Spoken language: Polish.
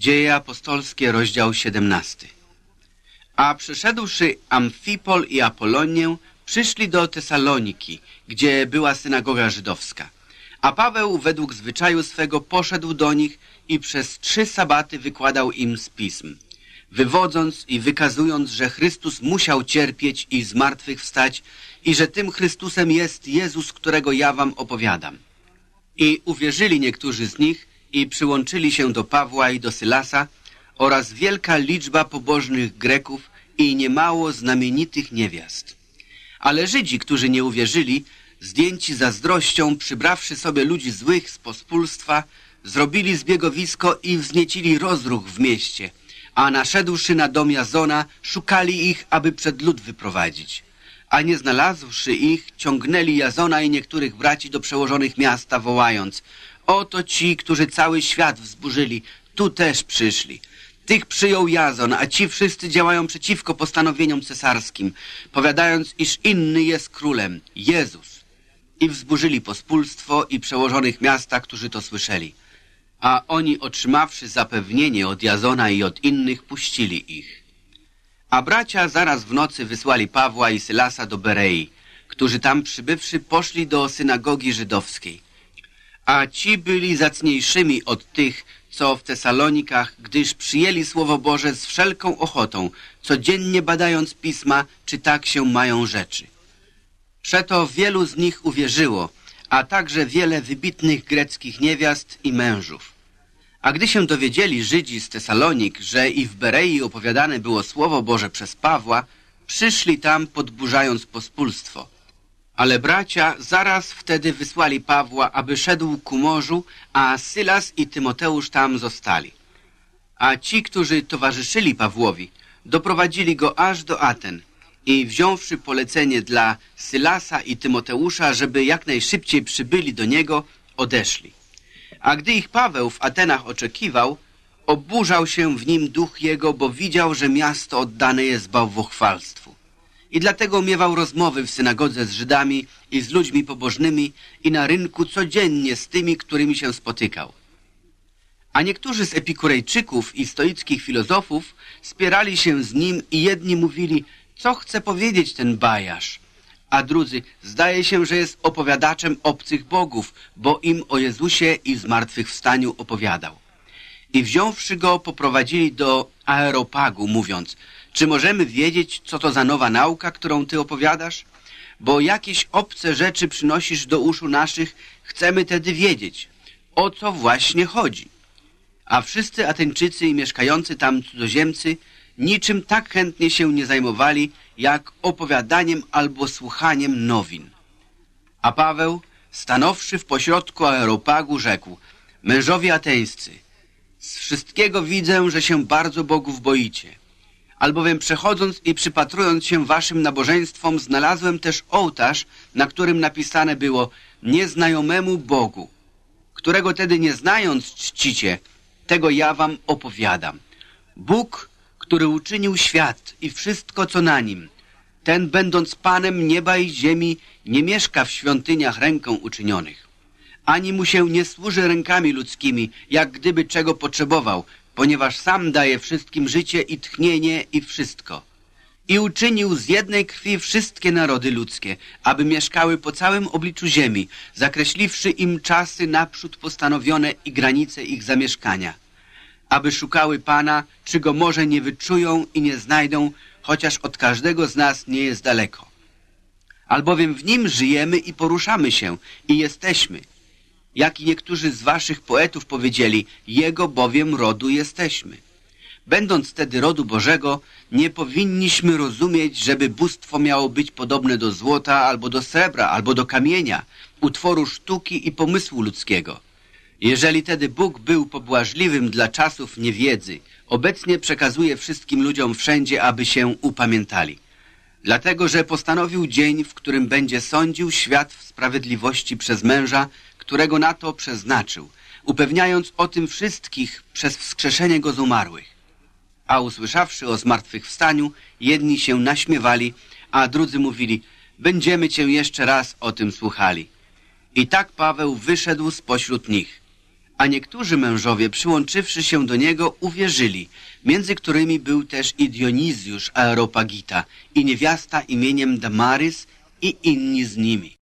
Dzieje apostolskie, rozdział 17. A przyszedłszy Amfipol i Apolonię, przyszli do Tesaloniki, gdzie była synagoga żydowska. A Paweł według zwyczaju swego poszedł do nich i przez trzy sabaty wykładał im z pism, wywodząc i wykazując, że Chrystus musiał cierpieć i zmartwychwstać i że tym Chrystusem jest Jezus, którego ja wam opowiadam. I uwierzyli niektórzy z nich i przyłączyli się do Pawła i do Sylasa oraz wielka liczba pobożnych Greków i niemało znamienitych niewiast. Ale Żydzi, którzy nie uwierzyli, zdjęci zazdrością, przybrawszy sobie ludzi złych z pospólstwa, zrobili zbiegowisko i wzniecili rozruch w mieście, a naszedłszy na dom Jazona, szukali ich, aby przed lud wyprowadzić. A nie znalazłszy ich, ciągnęli Jazona i niektórych braci do przełożonych miasta, wołając Oto ci, którzy cały świat wzburzyli, tu też przyszli. Tych przyjął Jazon, a ci wszyscy działają przeciwko postanowieniom cesarskim, powiadając, iż inny jest królem, Jezus. I wzburzyli pospólstwo i przełożonych miasta, którzy to słyszeli. A oni, otrzymawszy zapewnienie od Jazona i od innych, puścili ich. A bracia zaraz w nocy wysłali Pawła i Sylasa do Berei, którzy tam przybywszy poszli do synagogi żydowskiej. A ci byli zacniejszymi od tych, co w Tesalonikach, gdyż przyjęli Słowo Boże z wszelką ochotą, codziennie badając pisma, czy tak się mają rzeczy. Przeto wielu z nich uwierzyło, a także wiele wybitnych greckich niewiast i mężów. A gdy się dowiedzieli Żydzi z Tesalonik, że i w Berei opowiadane było Słowo Boże przez Pawła, przyszli tam podburzając pospólstwo. Ale bracia zaraz wtedy wysłali Pawła, aby szedł ku morzu, a Sylas i Tymoteusz tam zostali. A ci, którzy towarzyszyli Pawłowi, doprowadzili go aż do Aten i wziąwszy polecenie dla Sylasa i Tymoteusza, żeby jak najszybciej przybyli do niego, odeszli. A gdy ich Paweł w Atenach oczekiwał, oburzał się w nim duch jego, bo widział, że miasto oddane jest bałwochwalstwu. I dlatego miewał rozmowy w synagodze z Żydami i z ludźmi pobożnymi i na rynku codziennie z tymi, którymi się spotykał. A niektórzy z epikurejczyków i stoickich filozofów spierali się z nim i jedni mówili, co chce powiedzieć ten bajarz, a drudzy zdaje się, że jest opowiadaczem obcych bogów, bo im o Jezusie i zmartwychwstaniu opowiadał. I wziąwszy go, poprowadzili do Aeropagu, mówiąc, czy możemy wiedzieć, co to za nowa nauka, którą ty opowiadasz? Bo jakieś obce rzeczy przynosisz do uszu naszych, chcemy tedy wiedzieć, o co właśnie chodzi. A wszyscy Ateńczycy i mieszkający tam cudzoziemcy niczym tak chętnie się nie zajmowali, jak opowiadaniem albo słuchaniem nowin. A Paweł, stanowszy w pośrodku aeropagu, rzekł, mężowie ateńscy, z wszystkiego widzę, że się bardzo bogów boicie albowiem przechodząc i przypatrując się waszym nabożeństwom, znalazłem też ołtarz, na którym napisane było nieznajomemu Bogu, którego tedy nie znając czcicie, tego ja wam opowiadam. Bóg, który uczynił świat i wszystko, co na nim, ten, będąc Panem nieba i ziemi, nie mieszka w świątyniach ręką uczynionych. Ani mu się nie służy rękami ludzkimi, jak gdyby czego potrzebował, ponieważ sam daje wszystkim życie i tchnienie i wszystko. I uczynił z jednej krwi wszystkie narody ludzkie, aby mieszkały po całym obliczu ziemi, zakreśliwszy im czasy naprzód postanowione i granice ich zamieszkania. Aby szukały Pana, czy Go może nie wyczują i nie znajdą, chociaż od każdego z nas nie jest daleko. Albowiem w Nim żyjemy i poruszamy się i jesteśmy – jak i niektórzy z waszych poetów powiedzieli, Jego bowiem rodu jesteśmy. Będąc tedy rodu Bożego, nie powinniśmy rozumieć, żeby bóstwo miało być podobne do złota, albo do srebra, albo do kamienia, utworu sztuki i pomysłu ludzkiego. Jeżeli tedy Bóg był pobłażliwym dla czasów niewiedzy, obecnie przekazuje wszystkim ludziom wszędzie, aby się upamiętali. Dlatego, że postanowił dzień, w którym będzie sądził świat w sprawiedliwości przez męża, którego na to przeznaczył, upewniając o tym wszystkich przez wskrzeszenie go z umarłych. A usłyszawszy o zmartwychwstaniu, jedni się naśmiewali, a drudzy mówili, będziemy cię jeszcze raz o tym słuchali. I tak Paweł wyszedł spośród nich. A niektórzy mężowie, przyłączywszy się do niego, uwierzyli, między którymi był też i Dionizjusz Aeropagita i niewiasta imieniem Damarys i inni z nimi.